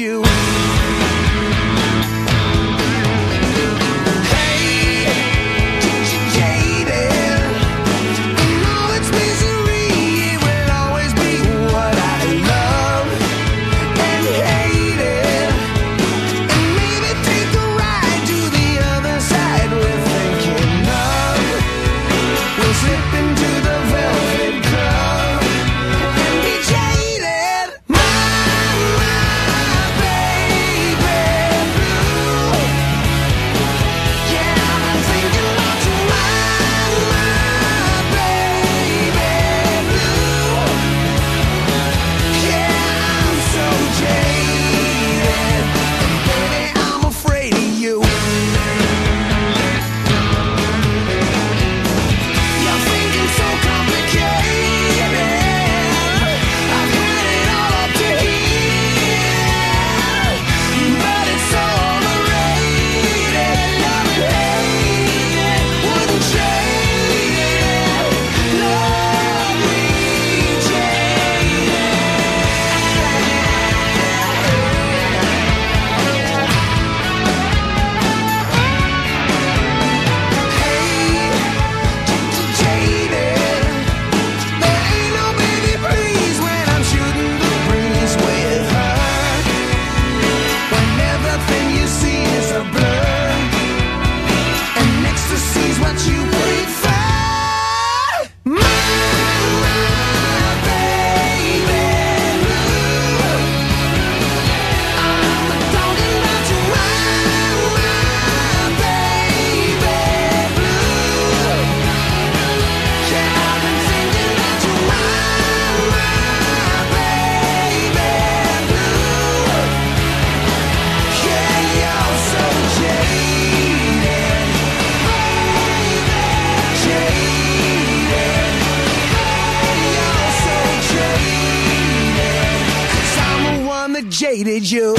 you. hated you.